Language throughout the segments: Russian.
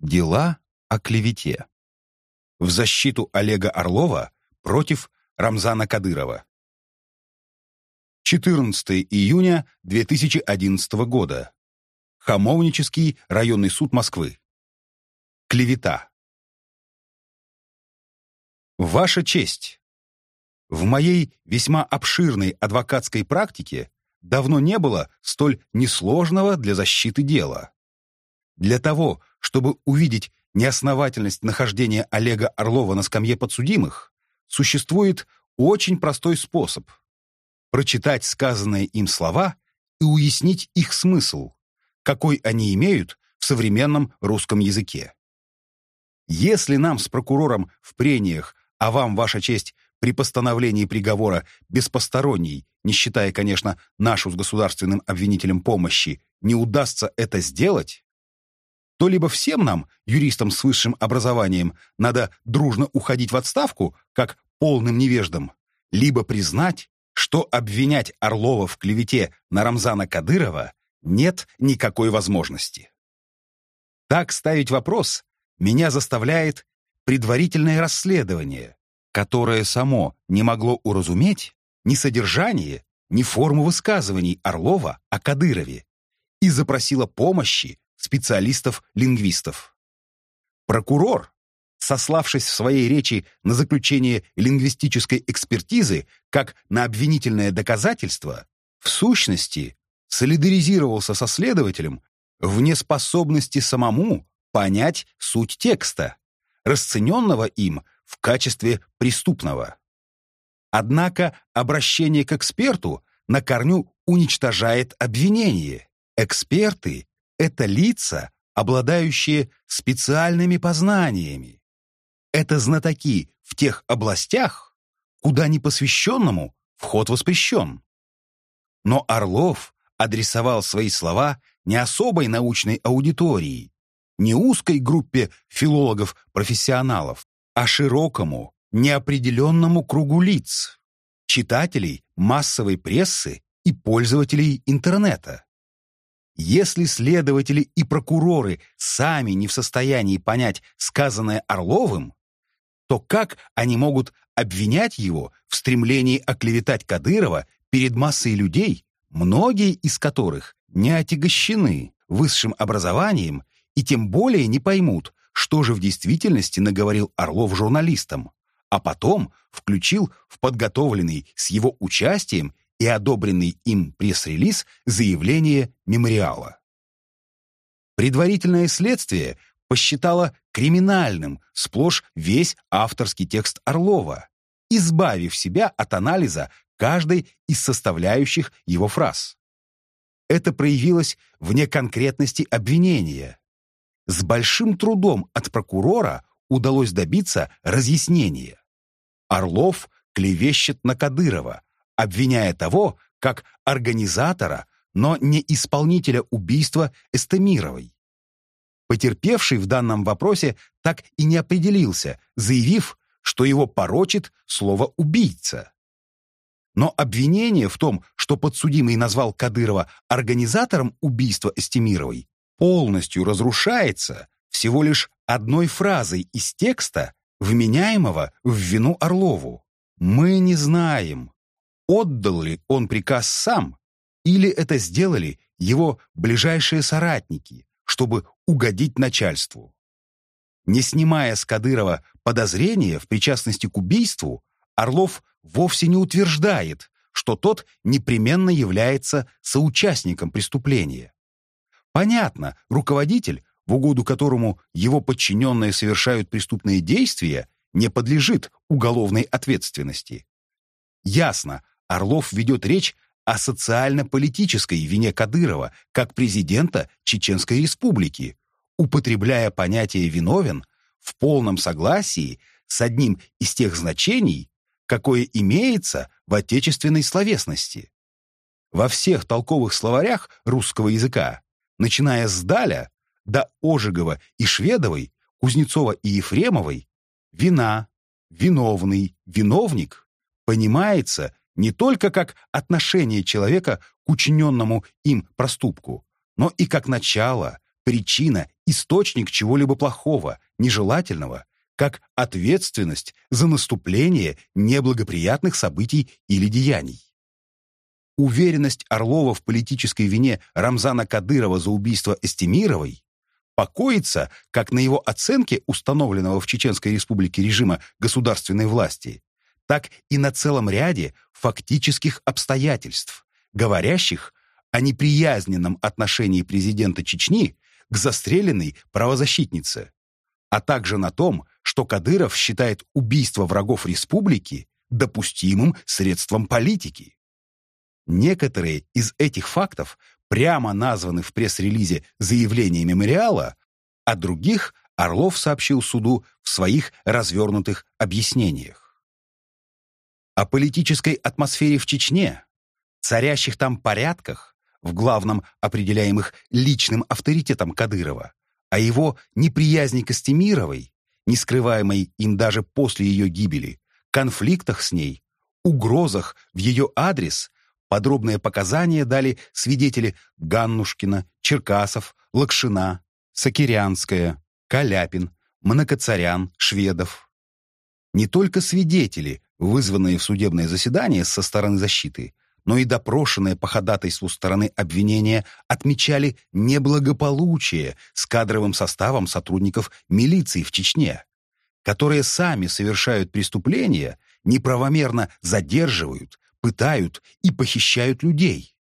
Дела о клевете. В защиту Олега Орлова против Рамзана Кадырова. 14 июня 2011 года. Хамовнический районный суд Москвы. Клевета. Ваша честь. В моей весьма обширной адвокатской практике давно не было столь несложного для защиты дела. Для того, чтобы увидеть неосновательность нахождения Олега Орлова на скамье подсудимых, существует очень простой способ – прочитать сказанные им слова и уяснить их смысл, какой они имеют в современном русском языке. Если нам с прокурором в прениях, а вам, Ваша честь, при постановлении приговора без посторонней, не считая, конечно, нашу с государственным обвинителем помощи, не удастся это сделать, то либо всем нам, юристам с высшим образованием, надо дружно уходить в отставку, как полным невеждам, либо признать, что обвинять Орлова в клевете на Рамзана Кадырова нет никакой возможности. Так ставить вопрос меня заставляет предварительное расследование, которое само не могло уразуметь ни содержание, ни форму высказываний Орлова о Кадырове и запросило помощи специалистов-лингвистов. Прокурор, сославшись в своей речи на заключение лингвистической экспертизы как на обвинительное доказательство, в сущности солидаризировался со следователем в неспособности самому понять суть текста, расцененного им в качестве преступного. Однако обращение к эксперту на корню уничтожает обвинение. Эксперты это лица, обладающие специальными познаниями. Это знатоки в тех областях, куда непосвященному вход воспрещен. Но Орлов адресовал свои слова не особой научной аудитории, не узкой группе филологов-профессионалов, а широкому, неопределенному кругу лиц, читателей массовой прессы и пользователей интернета. Если следователи и прокуроры сами не в состоянии понять сказанное Орловым, то как они могут обвинять его в стремлении оклеветать Кадырова перед массой людей, многие из которых не отягощены высшим образованием и тем более не поймут, что же в действительности наговорил Орлов журналистам, а потом включил в подготовленный с его участием и одобренный им пресс-релиз заявление мемориала. Предварительное следствие посчитало криминальным сплошь весь авторский текст Орлова, избавив себя от анализа каждой из составляющих его фраз. Это проявилось в неконкретности обвинения. С большим трудом от прокурора удалось добиться разъяснения. Орлов клевещет на Кадырова, обвиняя того как организатора, но не исполнителя убийства Эстемировой. Потерпевший в данном вопросе так и не определился, заявив, что его порочит слово «убийца». Но обвинение в том, что подсудимый назвал Кадырова организатором убийства Эстемировой, полностью разрушается всего лишь одной фразой из текста, вменяемого в вину Орлову. «Мы не знаем, отдал ли он приказ сам, или это сделали его ближайшие соратники, чтобы угодить начальству. Не снимая с Кадырова подозрения в причастности к убийству, Орлов вовсе не утверждает, что тот непременно является соучастником преступления. Понятно, руководитель, в угоду которому его подчиненные совершают преступные действия, не подлежит уголовной ответственности. Ясно, Орлов ведет речь о социально-политической вине Кадырова как президента Чеченской Республики, употребляя понятие «виновен» в полном согласии с одним из тех значений, какое имеется в отечественной словесности. Во всех толковых словарях русского языка, начиная с Даля до Ожегова и Шведовой, Кузнецова и Ефремовой, вина, виновный, виновник понимается не только как отношение человека к учиненному им проступку, но и как начало, причина источник чего-либо плохого, нежелательного, как ответственность за наступление неблагоприятных событий или деяний. Уверенность Орлова в политической вине Рамзана Кадырова за убийство Эстемировой покоится как на его оценке установленного в Чеченской республике режима государственной власти, так и на целом ряде фактических обстоятельств, говорящих о неприязненном отношении президента Чечни к застреленной правозащитнице, а также на том, что Кадыров считает убийство врагов республики допустимым средством политики. Некоторые из этих фактов прямо названы в пресс-релизе заявления мемориала, а других Орлов сообщил суду в своих развернутых объяснениях. О политической атмосфере в Чечне, царящих там порядках, в главном определяемых личным авторитетом Кадырова, о его неприязни к Астемировой, не скрываемой им даже после ее гибели, конфликтах с ней, угрозах в ее адрес подробные показания дали свидетели Ганнушкина, Черкасов, Лакшина, Сакирянская, Каляпин, Многоцарян, Шведов. Не только свидетели, вызванные в судебное заседание со стороны защиты, но и допрошенные по ходатайству стороны обвинения отмечали неблагополучие с кадровым составом сотрудников милиции в Чечне, которые сами совершают преступления, неправомерно задерживают, пытают и похищают людей.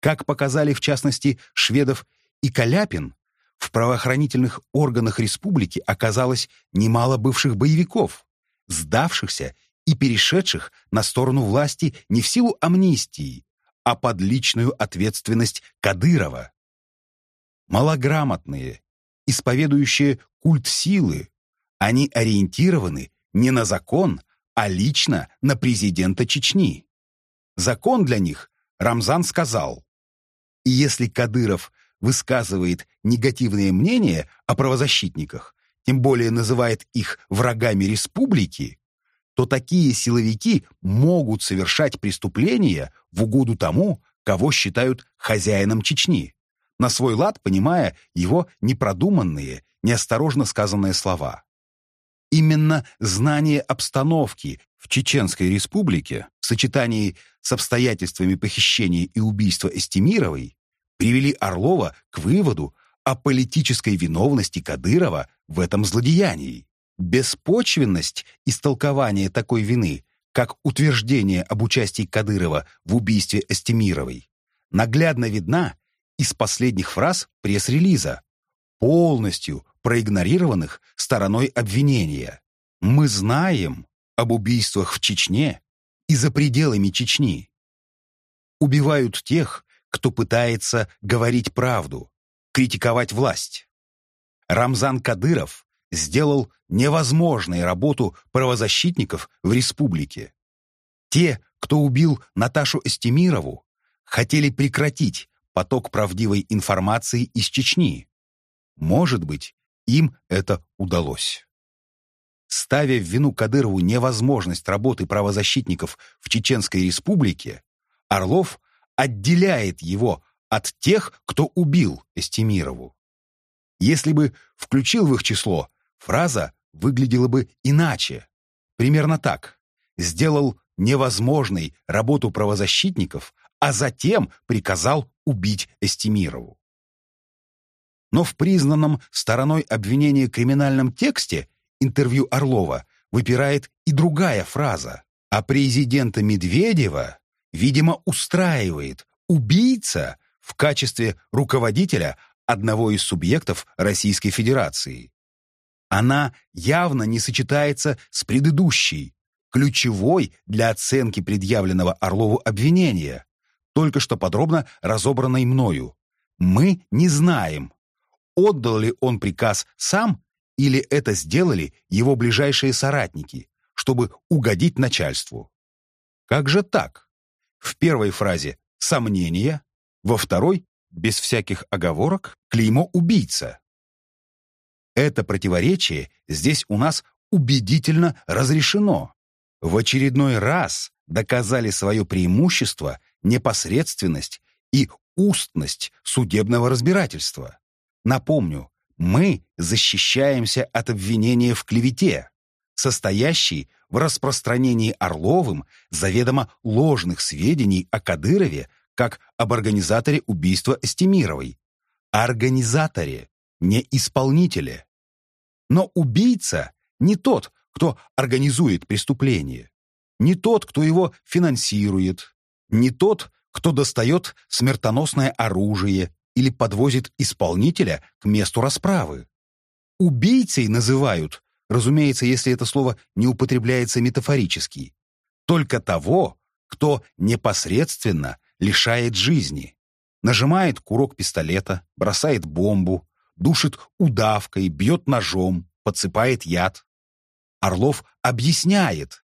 Как показали в частности Шведов и Каляпин, в правоохранительных органах республики оказалось немало бывших боевиков, сдавшихся и перешедших на сторону власти не в силу амнистии, а под личную ответственность Кадырова. Малограмотные, исповедующие культ силы, они ориентированы не на закон, а лично на президента Чечни. Закон для них, Рамзан сказал. И если Кадыров высказывает негативные мнения о правозащитниках, тем более называет их врагами республики, то такие силовики могут совершать преступления в угоду тому, кого считают хозяином Чечни, на свой лад понимая его непродуманные, неосторожно сказанные слова. Именно знание обстановки в Чеченской республике в сочетании с обстоятельствами похищения и убийства Эстемировой привели Орлова к выводу о политической виновности Кадырова в этом злодеянии. Беспочвенность истолкования такой вины, как утверждение об участии Кадырова в убийстве Эстемировой, наглядно видна из последних фраз пресс-релиза, полностью проигнорированных стороной обвинения. Мы знаем об убийствах в Чечне и за пределами Чечни. Убивают тех, кто пытается говорить правду, критиковать власть. Рамзан Кадыров сделал невозможной работу правозащитников в республике. Те, кто убил Наташу Эстемирову, хотели прекратить поток правдивой информации из Чечни. Может быть, им это удалось. Ставя в вину Кадырову невозможность работы правозащитников в Чеченской республике, Орлов отделяет его от тех, кто убил Эстемирову. Если бы включил в их число Фраза выглядела бы иначе. Примерно так. Сделал невозможной работу правозащитников, а затем приказал убить Эстемирову. Но в признанном стороной обвинения криминальном тексте интервью Орлова выпирает и другая фраза. А президента Медведева, видимо, устраивает убийца в качестве руководителя одного из субъектов Российской Федерации. Она явно не сочетается с предыдущей, ключевой для оценки предъявленного Орлову обвинения, только что подробно разобранной мною. Мы не знаем, отдал ли он приказ сам или это сделали его ближайшие соратники, чтобы угодить начальству. Как же так? В первой фразе «сомнения», во второй, без всяких оговорок, клеймо «убийца». Это противоречие здесь у нас убедительно разрешено. В очередной раз доказали свое преимущество, непосредственность и устность судебного разбирательства. Напомню, мы защищаемся от обвинения в клевете, состоящей в распространении Орловым заведомо ложных сведений о Кадырове как об организаторе убийства Эстемировой. Организаторе, не исполнителе. Но убийца не тот, кто организует преступление, не тот, кто его финансирует, не тот, кто достает смертоносное оружие или подвозит исполнителя к месту расправы. Убийцей называют, разумеется, если это слово не употребляется метафорически, только того, кто непосредственно лишает жизни, нажимает курок пистолета, бросает бомбу, душит удавкой, бьет ножом, подсыпает яд. Орлов объясняет.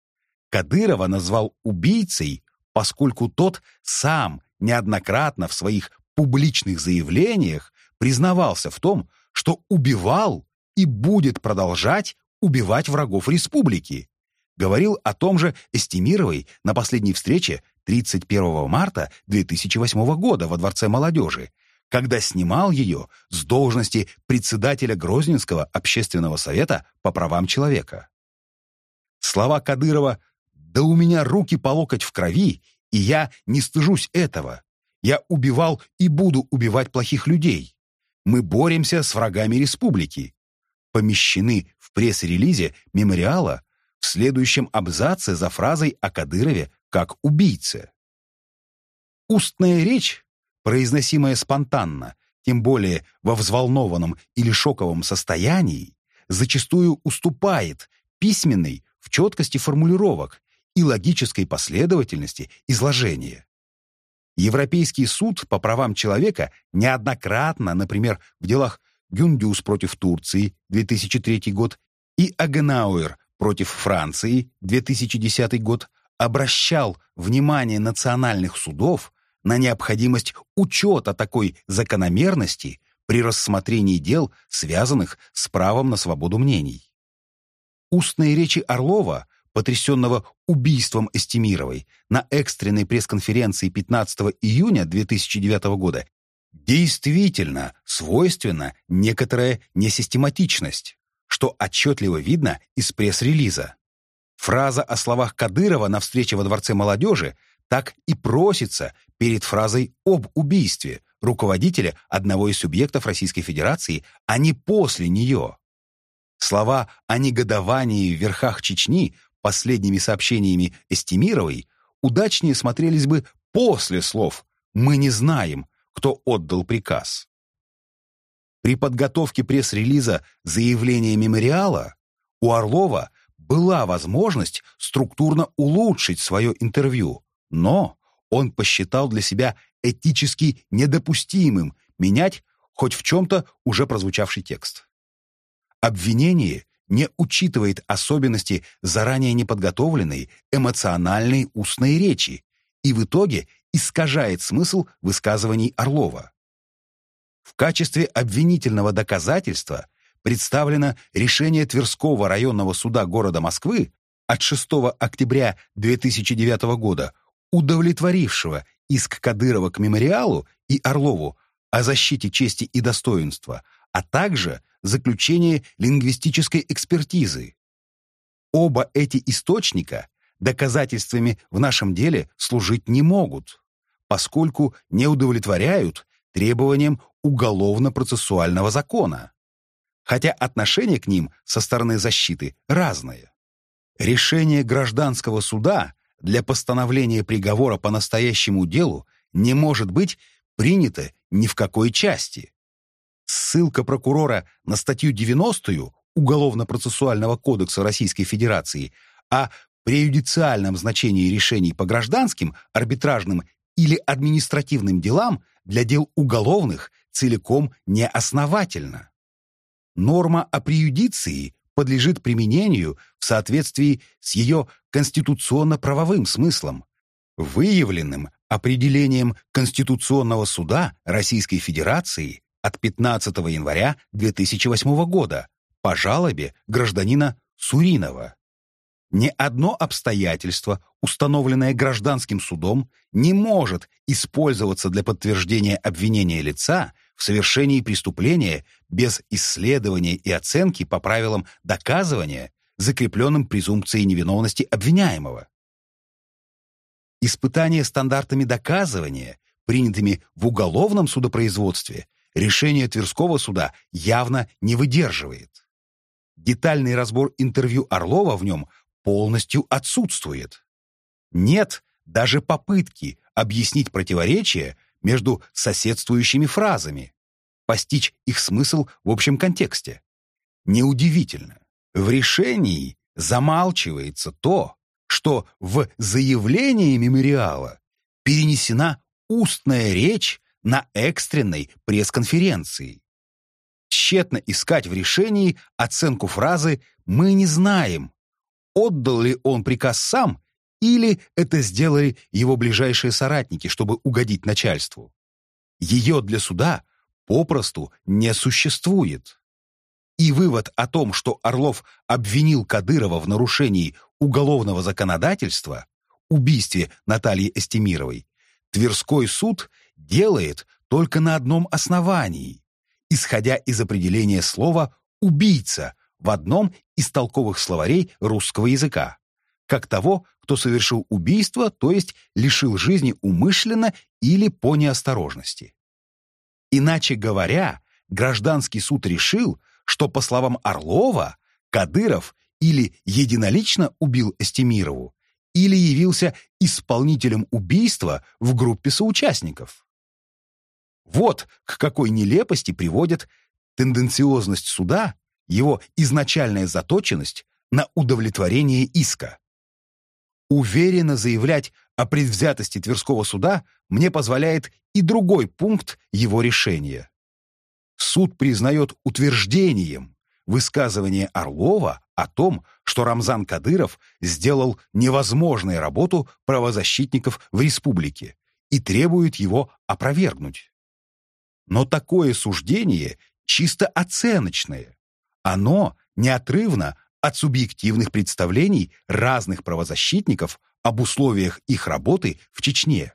Кадырова назвал убийцей, поскольку тот сам неоднократно в своих публичных заявлениях признавался в том, что убивал и будет продолжать убивать врагов республики. Говорил о том же Эстемировой на последней встрече 31 марта 2008 года во Дворце молодежи, когда снимал ее с должности председателя Грозненского общественного совета по правам человека. Слова Кадырова «Да у меня руки по локоть в крови, и я не стыжусь этого. Я убивал и буду убивать плохих людей. Мы боремся с врагами республики», помещены в пресс-релизе мемориала в следующем абзаце за фразой о Кадырове как убийце. Устная речь, произносимая спонтанно, тем более во взволнованном или шоковом состоянии, зачастую уступает письменной в четкости формулировок и логической последовательности изложения. Европейский суд по правам человека неоднократно, например, в делах Гюндюс против Турции, 2003 год, и Агенауэр против Франции, 2010 год, обращал внимание национальных судов на необходимость учета такой закономерности при рассмотрении дел, связанных с правом на свободу мнений. Устные речи Орлова, потрясенного убийством Эстемировой, на экстренной пресс-конференции 15 июня 2009 года, действительно свойственна некоторая несистематичность, что отчетливо видно из пресс-релиза. Фраза о словах Кадырова на встрече во Дворце молодежи так и просится перед фразой об убийстве руководителя одного из субъектов Российской Федерации, а не после нее. Слова о негодовании в верхах Чечни последними сообщениями Эстемировой удачнее смотрелись бы после слов «мы не знаем, кто отдал приказ». При подготовке пресс-релиза заявления мемориала у Орлова была возможность структурно улучшить свое интервью, но он посчитал для себя этически недопустимым менять хоть в чем-то уже прозвучавший текст. Обвинение не учитывает особенности заранее неподготовленной эмоциональной устной речи и в итоге искажает смысл высказываний Орлова. В качестве обвинительного доказательства представлено решение Тверского районного суда города Москвы от 6 октября 2009 года, удовлетворившего иск Кадырова к мемориалу и Орлову о защите чести и достоинства, а также заключение лингвистической экспертизы. Оба эти источника доказательствами в нашем деле служить не могут, поскольку не удовлетворяют требованиям уголовно-процессуального закона хотя отношение к ним со стороны защиты разное. Решение гражданского суда для постановления приговора по настоящему делу не может быть принято ни в какой части. Ссылка прокурора на статью 90 Уголовно-процессуального кодекса Российской Федерации о преюдициальном значении решений по гражданским, арбитражным или административным делам для дел уголовных целиком неосновательна. Норма о преюдиции подлежит применению в соответствии с ее конституционно-правовым смыслом, выявленным определением Конституционного суда Российской Федерации от 15 января 2008 года по жалобе гражданина Суринова. Ни одно обстоятельство, установленное гражданским судом, не может использоваться для подтверждения обвинения лица в совершении преступления без исследования и оценки по правилам доказывания, закрепленным презумпцией невиновности обвиняемого. Испытание стандартами доказывания, принятыми в уголовном судопроизводстве, решение Тверского суда явно не выдерживает. Детальный разбор интервью Орлова в нем полностью отсутствует. Нет даже попытки объяснить противоречия между соседствующими фразами, постичь их смысл в общем контексте. Неудивительно, в решении замалчивается то, что в заявлении мемориала перенесена устная речь на экстренной пресс-конференции. Тщетно искать в решении оценку фразы «мы не знаем», отдал ли он приказ сам или это сделали его ближайшие соратники, чтобы угодить начальству. Ее для суда попросту не существует. И вывод о том, что Орлов обвинил Кадырова в нарушении уголовного законодательства, убийстве Натальи Эстемировой, Тверской суд делает только на одном основании, исходя из определения слова «убийца» в одном из толковых словарей русского языка, как того, кто совершил убийство, то есть лишил жизни умышленно или по неосторожности. Иначе говоря, гражданский суд решил, что, по словам Орлова, Кадыров или единолично убил Эстемирову, или явился исполнителем убийства в группе соучастников. Вот к какой нелепости приводит тенденциозность суда, его изначальная заточенность на удовлетворение иска. Уверенно заявлять о предвзятости Тверского суда мне позволяет и другой пункт его решения. Суд признает утверждением высказывание Орлова о том, что Рамзан Кадыров сделал невозможную работу правозащитников в республике и требует его опровергнуть. Но такое суждение чисто оценочное. Оно неотрывно от субъективных представлений разных правозащитников об условиях их работы в Чечне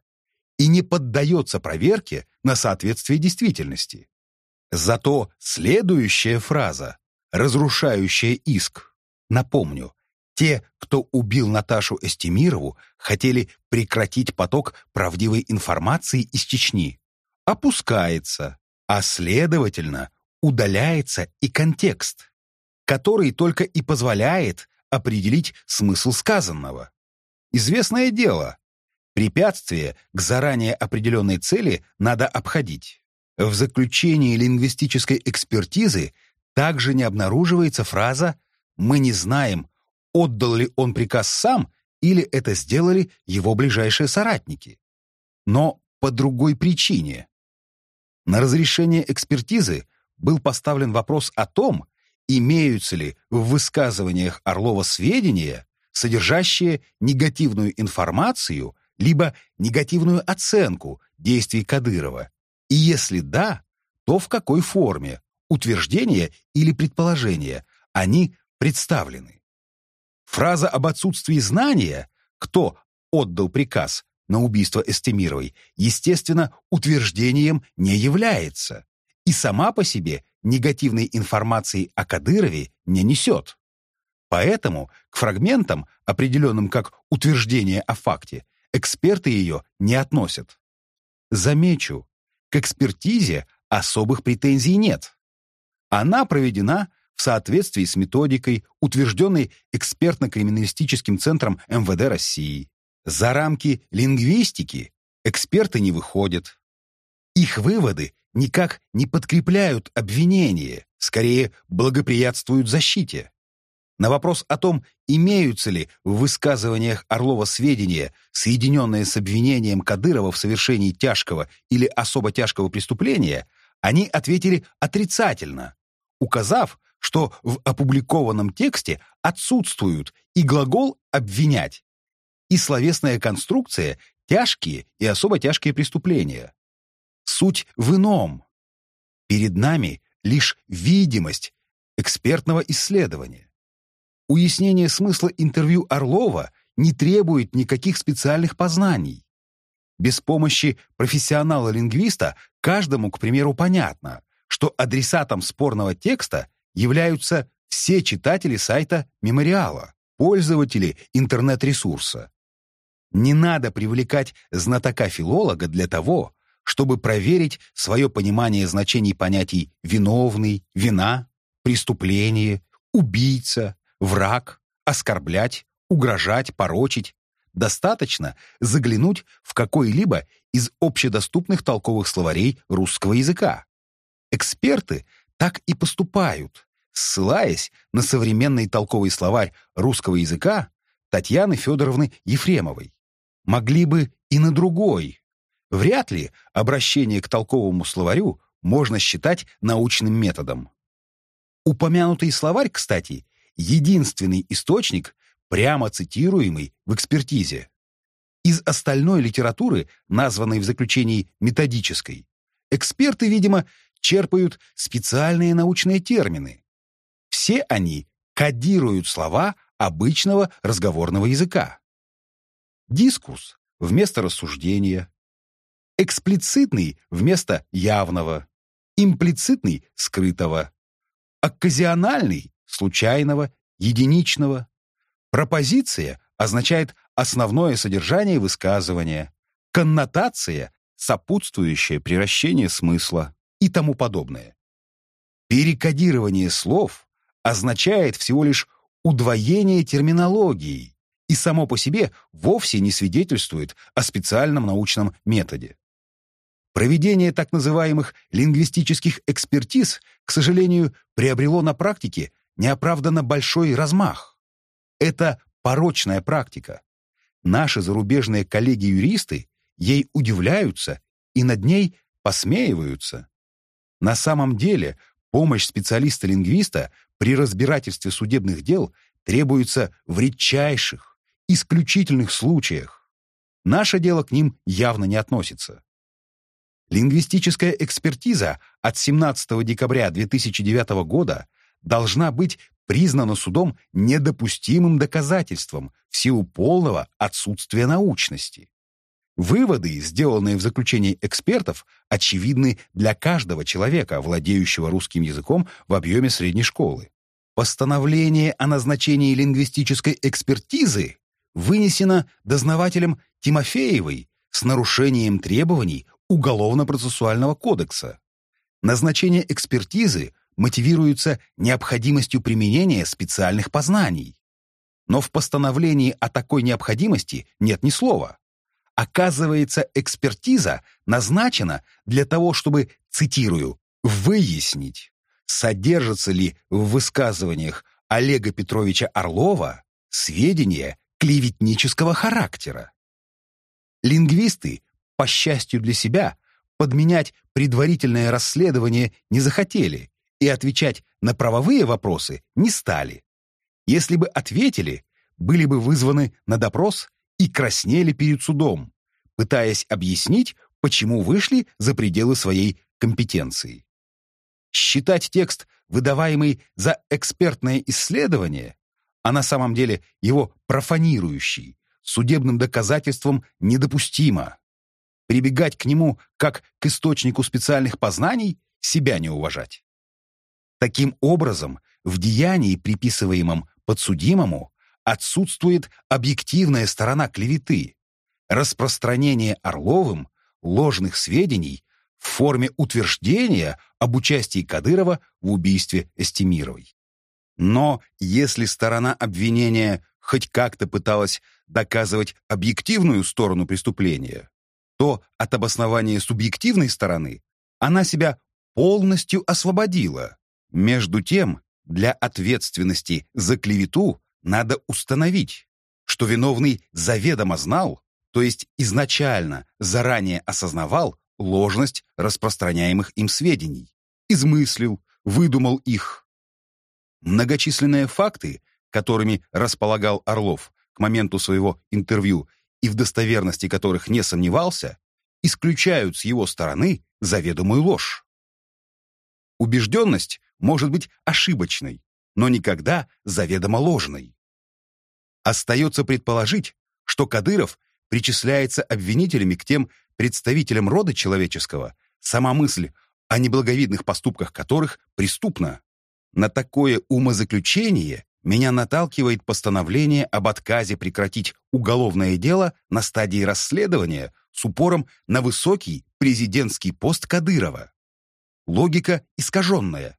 и не поддается проверке на соответствие действительности. Зато следующая фраза, разрушающая иск, напомню, те, кто убил Наташу Эстемирову, хотели прекратить поток правдивой информации из Чечни. Опускается, а следовательно, удаляется и контекст, который только и позволяет определить смысл сказанного. Известное дело, препятствие к заранее определенной цели надо обходить. В заключении лингвистической экспертизы также не обнаруживается фраза «мы не знаем, отдал ли он приказ сам или это сделали его ближайшие соратники». Но по другой причине. На разрешение экспертизы был поставлен вопрос о том, имеются ли в высказываниях Орлова сведения, содержащие негативную информацию либо негативную оценку действий Кадырова, и если да, то в какой форме, утверждения или предположения, они представлены. Фраза об отсутствии знания, кто отдал приказ на убийство Эстемировой, естественно, утверждением не является. И сама по себе негативной информации о Кадырове не несет. Поэтому к фрагментам, определенным как утверждение о факте, эксперты ее не относят. Замечу, к экспертизе особых претензий нет. Она проведена в соответствии с методикой, утвержденной экспертно-криминалистическим центром МВД России. За рамки лингвистики эксперты не выходят. Их выводы никак не подкрепляют обвинение, скорее благоприятствуют защите. На вопрос о том, имеются ли в высказываниях Орлова сведения, соединенные с обвинением Кадырова в совершении тяжкого или особо тяжкого преступления, они ответили отрицательно, указав, что в опубликованном тексте отсутствуют и глагол «обвинять», и словесная конструкция «тяжкие и особо тяжкие преступления». Суть в ином. Перед нами лишь видимость экспертного исследования. Уяснение смысла интервью Орлова не требует никаких специальных познаний. Без помощи профессионала-лингвиста каждому, к примеру, понятно, что адресатом спорного текста являются все читатели сайта мемориала, пользователи интернет-ресурса. Не надо привлекать знатока-филолога для того, чтобы проверить свое понимание значений понятий «виновный», «вина», «преступление», «убийца», «враг», «оскорблять», «угрожать», «порочить». Достаточно заглянуть в какой-либо из общедоступных толковых словарей русского языка. Эксперты так и поступают, ссылаясь на современный толковый словарь русского языка Татьяны Федоровны Ефремовой. Могли бы и на другой. Вряд ли обращение к толковому словарю можно считать научным методом. Упомянутый словарь, кстати, единственный источник, прямо цитируемый в экспертизе. Из остальной литературы, названной в заключении методической, эксперты, видимо, черпают специальные научные термины. Все они кодируют слова обычного разговорного языка. Дискус вместо рассуждения, эксплицитный вместо явного, имплицитный — скрытого, окказиональный — случайного, единичного. Пропозиция означает основное содержание высказывания, коннотация — сопутствующее превращение смысла и тому подобное. Перекодирование слов означает всего лишь удвоение терминологии и само по себе вовсе не свидетельствует о специальном научном методе. Проведение так называемых лингвистических экспертиз, к сожалению, приобрело на практике неоправданно большой размах. Это порочная практика. Наши зарубежные коллеги-юристы ей удивляются и над ней посмеиваются. На самом деле помощь специалиста-лингвиста при разбирательстве судебных дел требуется в редчайших, исключительных случаях. Наше дело к ним явно не относится. Лингвистическая экспертиза от 17 декабря 2009 года должна быть признана судом недопустимым доказательством в силу полного отсутствия научности. Выводы, сделанные в заключении экспертов, очевидны для каждого человека, владеющего русским языком в объеме средней школы. Постановление о назначении лингвистической экспертизы вынесено дознавателем Тимофеевой с нарушением требований Уголовно-процессуального кодекса. Назначение экспертизы мотивируется необходимостью применения специальных познаний. Но в постановлении о такой необходимости нет ни слова. Оказывается, экспертиза назначена для того, чтобы, цитирую, «выяснить, содержатся ли в высказываниях Олега Петровича Орлова сведения клеветнического характера». Лингвисты, по счастью для себя, подменять предварительное расследование не захотели и отвечать на правовые вопросы не стали. Если бы ответили, были бы вызваны на допрос и краснели перед судом, пытаясь объяснить, почему вышли за пределы своей компетенции. Считать текст, выдаваемый за экспертное исследование, а на самом деле его профанирующий, судебным доказательством недопустимо. Прибегать к нему как к источнику специальных познаний – себя не уважать. Таким образом, в деянии, приписываемом подсудимому, отсутствует объективная сторона клеветы, распространение Орловым ложных сведений в форме утверждения об участии Кадырова в убийстве Эстемировой. Но если сторона обвинения хоть как-то пыталась доказывать объективную сторону преступления, то от обоснования субъективной стороны она себя полностью освободила. Между тем, для ответственности за клевету надо установить, что виновный заведомо знал, то есть изначально заранее осознавал ложность распространяемых им сведений, измыслил, выдумал их. Многочисленные факты, которыми располагал Орлов к моменту своего интервью и в достоверности которых не сомневался, исключают с его стороны заведомую ложь. Убежденность может быть ошибочной, но никогда заведомо ложной. Остается предположить, что Кадыров причисляется обвинителями к тем представителям рода человеческого, сама мысль о неблаговидных поступках которых преступна. На такое умозаключение меня наталкивает постановление об отказе прекратить уголовное дело на стадии расследования с упором на высокий президентский пост Кадырова. Логика искаженная.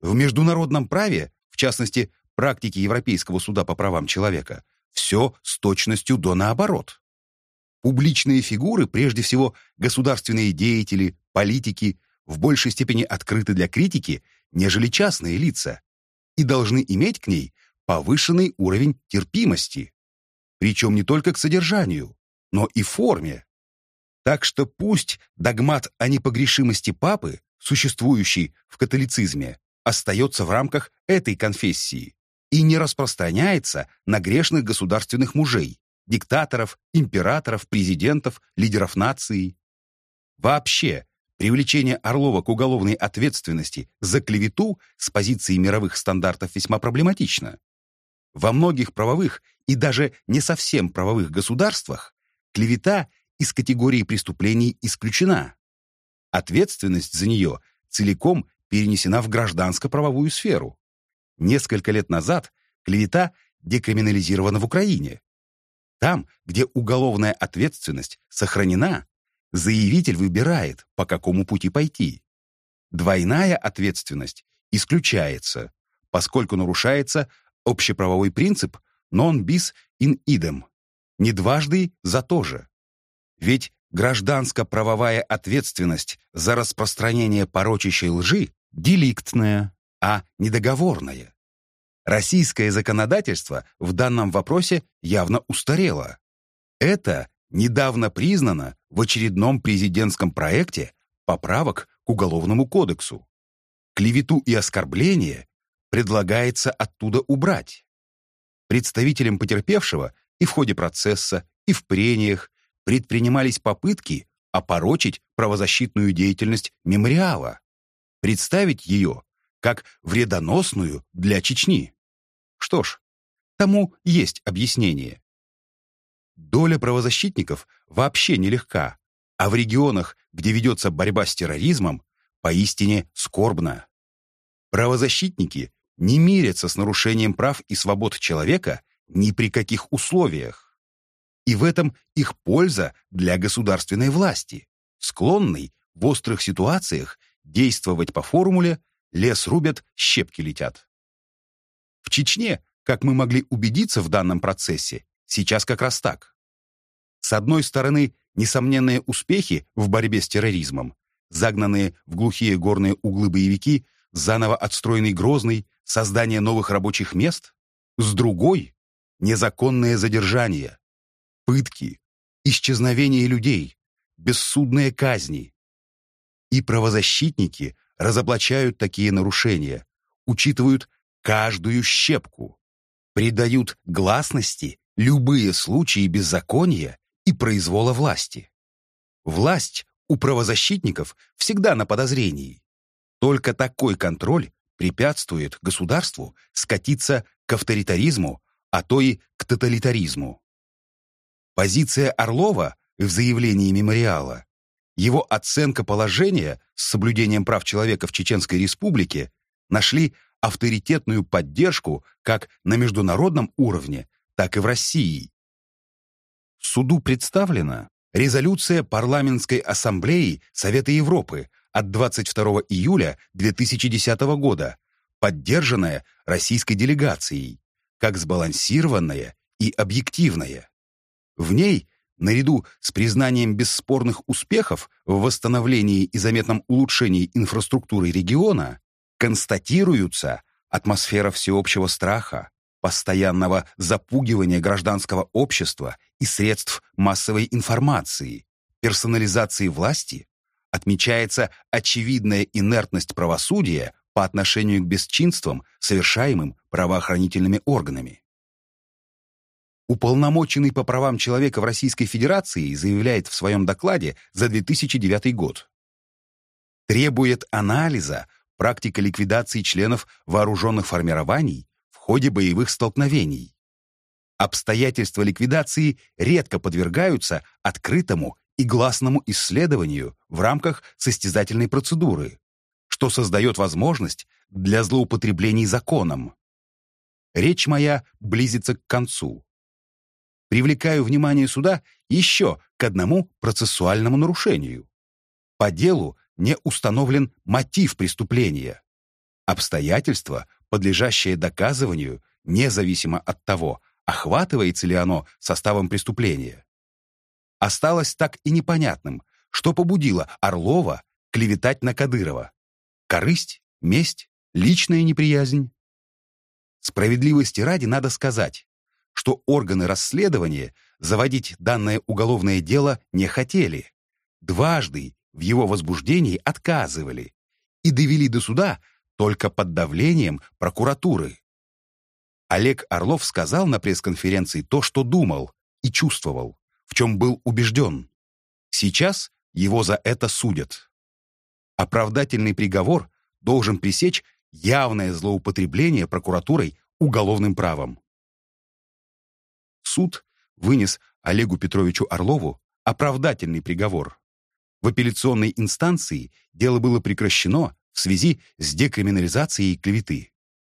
В международном праве, в частности, практике Европейского суда по правам человека, все с точностью до наоборот. Публичные фигуры, прежде всего государственные деятели, политики, в большей степени открыты для критики, нежели частные лица, и должны иметь к ней повышенный уровень терпимости. Причем не только к содержанию, но и форме. Так что пусть догмат о непогрешимости папы, существующий в католицизме, остается в рамках этой конфессии и не распространяется на грешных государственных мужей, диктаторов, императоров, президентов, лидеров нации. Вообще, привлечение Орлова к уголовной ответственности за клевету с позиции мировых стандартов весьма проблематично. Во многих правовых и даже не совсем правовых государствах клевета из категории преступлений исключена. Ответственность за нее целиком перенесена в гражданско-правовую сферу. Несколько лет назад клевета декриминализирована в Украине. Там, где уголовная ответственность сохранена, заявитель выбирает, по какому пути пойти. Двойная ответственность исключается, поскольку нарушается общеправовой принцип «non bis in idem» — не дважды за то же. Ведь гражданско-правовая ответственность за распространение порочащей лжи деликтная, а недоговорная. Российское законодательство в данном вопросе явно устарело. Это недавно признано в очередном президентском проекте поправок к Уголовному кодексу. Клевету и оскорбление предлагается оттуда убрать. Представителям потерпевшего и в ходе процесса, и в прениях предпринимались попытки опорочить правозащитную деятельность мемориала, представить ее как вредоносную для Чечни. Что ж, тому есть объяснение. Доля правозащитников вообще нелегка, а в регионах, где ведется борьба с терроризмом, поистине скорбно. Правозащитники не мирятся с нарушением прав и свобод человека ни при каких условиях. И в этом их польза для государственной власти, склонной в острых ситуациях действовать по формуле «лес рубят, щепки летят». В Чечне, как мы могли убедиться в данном процессе, сейчас как раз так. С одной стороны, несомненные успехи в борьбе с терроризмом, загнанные в глухие горные углы боевики, заново отстроенный Грозный, создание новых рабочих мест. С другой — незаконные задержания, пытки, исчезновение людей, бессудные казни. И правозащитники разоблачают такие нарушения, учитывают каждую щепку, придают гласности любые случаи беззакония и произвола власти. Власть у правозащитников всегда на подозрении. Только такой контроль препятствует государству скатиться к авторитаризму, а то и к тоталитаризму. Позиция Орлова в заявлении мемориала, его оценка положения с соблюдением прав человека в Чеченской Республике нашли авторитетную поддержку как на международном уровне, так и в России. Суду представлена резолюция Парламентской ассамблеи Совета Европы от 22 июля 2010 года, поддержанная российской делегацией, как сбалансированная и объективная. В ней, наряду с признанием бесспорных успехов в восстановлении и заметном улучшении инфраструктуры региона, констатируются атмосфера всеобщего страха, постоянного запугивания гражданского общества и средств массовой информации, персонализации власти, отмечается очевидная инертность правосудия по отношению к бесчинствам, совершаемым правоохранительными органами. Уполномоченный по правам человека в Российской Федерации заявляет в своем докладе за 2009 год. Требует анализа практика ликвидации членов вооруженных формирований в ходе боевых столкновений. Обстоятельства ликвидации редко подвергаются открытому и гласному исследованию в рамках состязательной процедуры, что создает возможность для злоупотреблений законом. Речь моя близится к концу. Привлекаю внимание суда еще к одному процессуальному нарушению. По делу не установлен мотив преступления. Обстоятельства, подлежащее доказыванию, независимо от того, охватывается ли оно составом преступления. Осталось так и непонятным, что побудило Орлова клеветать на Кадырова. Корысть, месть, личная неприязнь. Справедливости ради надо сказать, что органы расследования заводить данное уголовное дело не хотели. Дважды в его возбуждении отказывали и довели до суда только под давлением прокуратуры. Олег Орлов сказал на пресс-конференции то, что думал и чувствовал, чем был убежден. Сейчас его за это судят. Оправдательный приговор должен пресечь явное злоупотребление прокуратурой уголовным правом. Суд вынес Олегу Петровичу Орлову оправдательный приговор. В апелляционной инстанции дело было прекращено в связи с декриминализацией клеветы.